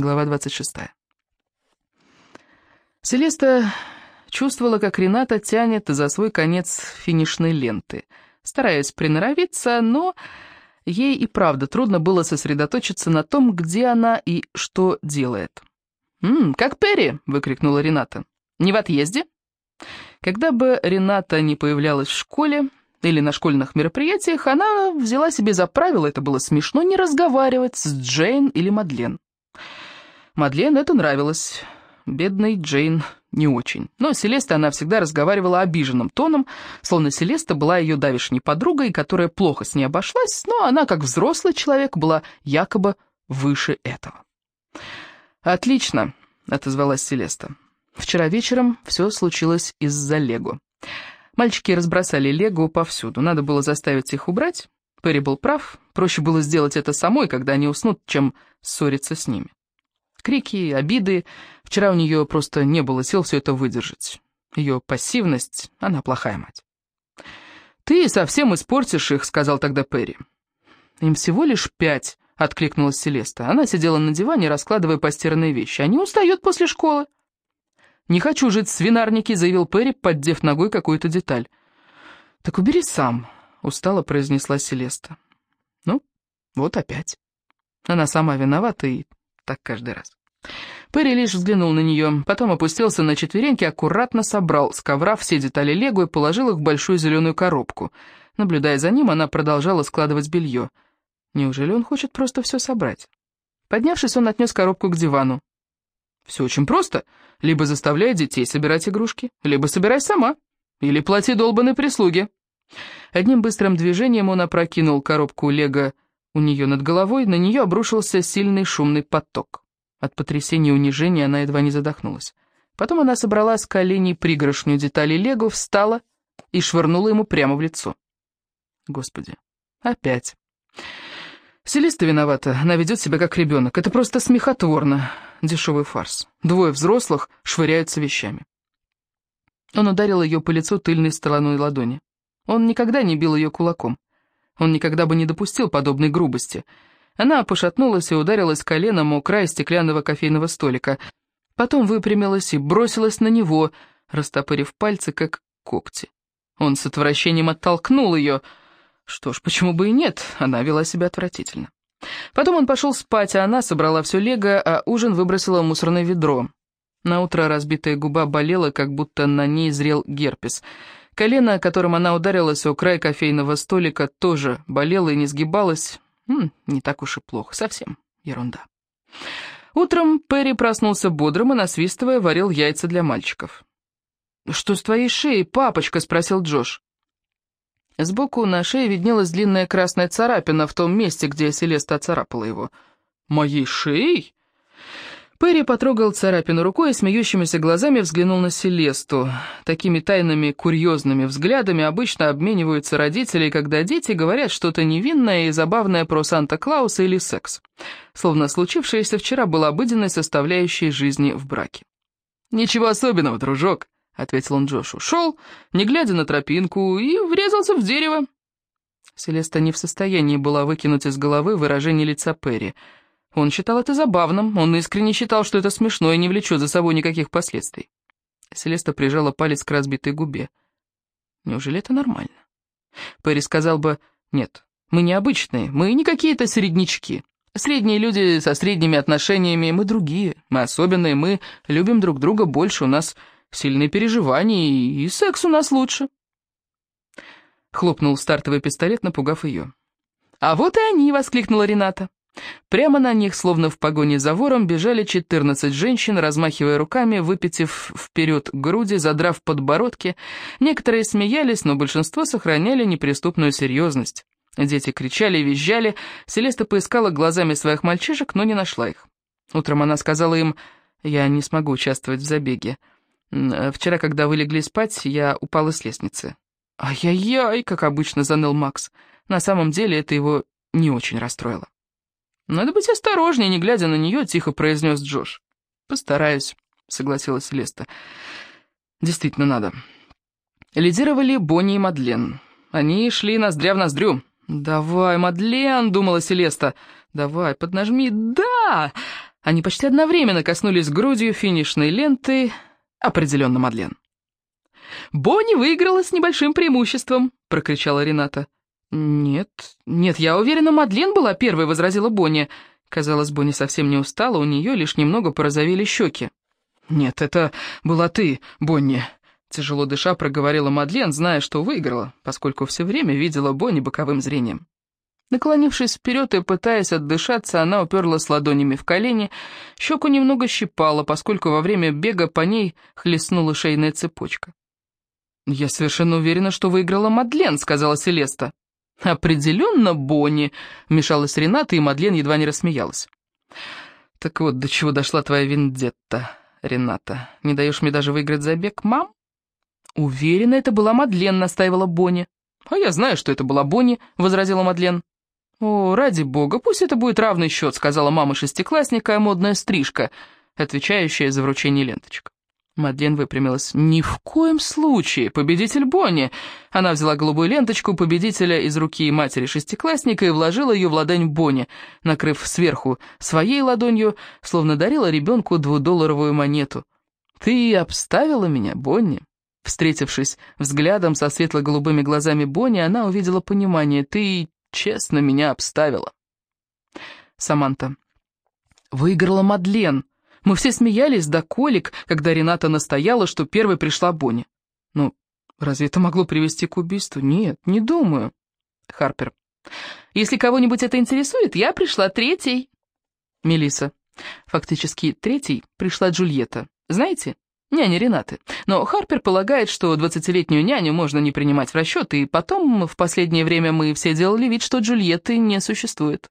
Глава 26. Селеста чувствовала, как Рената тянет за свой конец финишной ленты, стараясь приноровиться, но ей и правда трудно было сосредоточиться на том, где она и что делает. «М -м, «Как Перри!» — выкрикнула Рената. «Не в отъезде?» Когда бы Рената не появлялась в школе или на школьных мероприятиях, она взяла себе за правило, это было смешно, не разговаривать с Джейн или Мадлен. Мадлен это нравилось, бедной Джейн не очень. Но Селеста она всегда разговаривала обиженным тоном, словно Селеста была ее давишней подругой, которая плохо с ней обошлась, но она, как взрослый человек, была якобы выше этого. «Отлично», — отозвалась Селеста. «Вчера вечером все случилось из-за Лего. Мальчики разбросали Лего повсюду, надо было заставить их убрать. Перри был прав, проще было сделать это самой, когда они уснут, чем ссориться с ними. Крики, обиды. Вчера у нее просто не было сил все это выдержать. Ее пассивность, она плохая мать. «Ты совсем испортишь их», — сказал тогда Перри. «Им всего лишь пять», — откликнулась Селеста. Она сидела на диване, раскладывая постиранные вещи. «Они устают после школы». «Не хочу жить в свинарнике», — заявил Перри, поддев ногой какую-то деталь. «Так убери сам», — устало произнесла Селеста. «Ну, вот опять. Она сама виновата и так каждый раз. Перри лишь взглянул на нее, потом опустился на четвереньки, аккуратно собрал с ковра все детали лего и положил их в большую зеленую коробку. Наблюдая за ним, она продолжала складывать белье. Неужели он хочет просто все собрать? Поднявшись, он отнес коробку к дивану. «Все очень просто. Либо заставляй детей собирать игрушки, либо собирай сама. Или плати долбанной прислуге». Одним быстрым движением он опрокинул коробку лего у нее над головой на нее обрушился сильный шумный поток. От потрясения и унижения она едва не задохнулась. Потом она собрала с коленей пригоршню деталей Лего, встала и швырнула ему прямо в лицо. Господи, опять. Селиста виновата, она ведет себя как ребенок. Это просто смехотворно. Дешевый фарс. Двое взрослых швыряются вещами. Он ударил ее по лицу тыльной стороной ладони. Он никогда не бил ее кулаком. Он никогда бы не допустил подобной грубости. Она пошатнулась и ударилась коленом о край стеклянного кофейного столика. Потом выпрямилась и бросилась на него, растопырив пальцы, как когти. Он с отвращением оттолкнул ее. Что ж, почему бы и нет, она вела себя отвратительно. Потом он пошел спать, а она собрала все лего, а ужин выбросила в мусорное ведро. Наутро разбитая губа болела, как будто на ней зрел герпес — Колено, которым она ударилась о край кофейного столика, тоже болело и не сгибалось. М -м, не так уж и плохо, совсем ерунда. Утром Перри проснулся бодрым и, насвистывая, варил яйца для мальчиков. «Что с твоей шеей, папочка?» — спросил Джош. Сбоку на шее виднелась длинная красная царапина в том месте, где Селеста оцарапала его. «Моей шеей?» Перри потрогал царапину рукой и смеющимися глазами взглянул на Селесту. Такими тайными, курьезными взглядами обычно обмениваются родители, когда дети говорят что-то невинное и забавное про Санта-Клауса или секс. Словно случившееся вчера было обыденной составляющей жизни в браке. «Ничего особенного, дружок», — ответил он Джошу. «Шел, не глядя на тропинку, и врезался в дерево». Селеста не в состоянии была выкинуть из головы выражение лица Перри — он считал это забавным, он искренне считал, что это смешно и не влечет за собой никаких последствий. Селеста прижала палец к разбитой губе. Неужели это нормально? Перри сказал бы, нет, мы не обычные, мы не какие-то среднячки. Средние люди со средними отношениями, мы другие, мы особенные, мы любим друг друга больше, у нас сильные переживания, и секс у нас лучше. Хлопнул стартовый пистолет, напугав ее. «А вот и они!» — воскликнула Рената. Прямо на них, словно в погоне за вором, бежали 14 женщин, размахивая руками, выпитив вперед груди, задрав подбородки. Некоторые смеялись, но большинство сохраняли неприступную серьезность. Дети кричали и визжали. Селеста поискала глазами своих мальчишек, но не нашла их. Утром она сказала им, «Я не смогу участвовать в забеге. Вчера, когда вы легли спать, я упала с лестницы». «Ай-яй-яй!» — как обычно заныл Макс. На самом деле это его не очень расстроило. «Надо быть осторожнее», — не глядя на нее, тихо произнес Джош. «Постараюсь», — согласилась Леста. «Действительно надо». Лидировали Бонни и Мадлен. Они шли ноздря в ноздрю. «Давай, Мадлен», — думала Селеста. «Давай, поднажми». «Да!» Они почти одновременно коснулись грудью финишной ленты, определенно Мадлен. «Бонни выиграла с небольшим преимуществом», — прокричала Рената. «Нет, нет, я уверена, Мадлен была первой», — возразила Бонни. Казалось, Бонни совсем не устала, у нее лишь немного порозовели щеки. «Нет, это была ты, Бонни», — тяжело дыша проговорила Мадлен, зная, что выиграла, поскольку все время видела Бонни боковым зрением. Наклонившись вперед и пытаясь отдышаться, она уперлась ладонями в колени, щеку немного щипала, поскольку во время бега по ней хлестнула шейная цепочка. «Я совершенно уверена, что выиграла Мадлен», — сказала Селеста. «Определенно Бонни», — вмешалась Рената, и Мадлен едва не рассмеялась. «Так вот, до чего дошла твоя вендетта, Рената. Не даешь мне даже выиграть забег, мам?» «Уверена, это была Мадлен», — настаивала Бонни. «А я знаю, что это была Бонни», — возразила Мадлен. «О, ради бога, пусть это будет равный счет», — сказала мама шестиклассника, модная стрижка, отвечающая за вручение ленточек. Мадлен выпрямилась. «Ни в коем случае! Победитель Бонни!» Она взяла голубую ленточку победителя из руки матери шестиклассника и вложила ее в ладонь Бонни, накрыв сверху своей ладонью, словно дарила ребенку двудолларовую монету. «Ты обставила меня, Бонни?» Встретившись взглядом со светло-голубыми глазами Бонни, она увидела понимание. «Ты честно меня обставила». Саманта. «Выиграла Мадлен!» Мы все смеялись до колик, когда Рената настояла, что первой пришла Бонни. Ну, разве это могло привести к убийству? Нет, не думаю. Харпер. Если кого-нибудь это интересует, я пришла третьей. Мелиса. Фактически третьей пришла Джульетта. Знаете? Няня Ренаты. Но Харпер полагает, что двадцатилетнюю няню можно не принимать в расчет, и потом, в последнее время, мы все делали вид, что Джульетты не существует.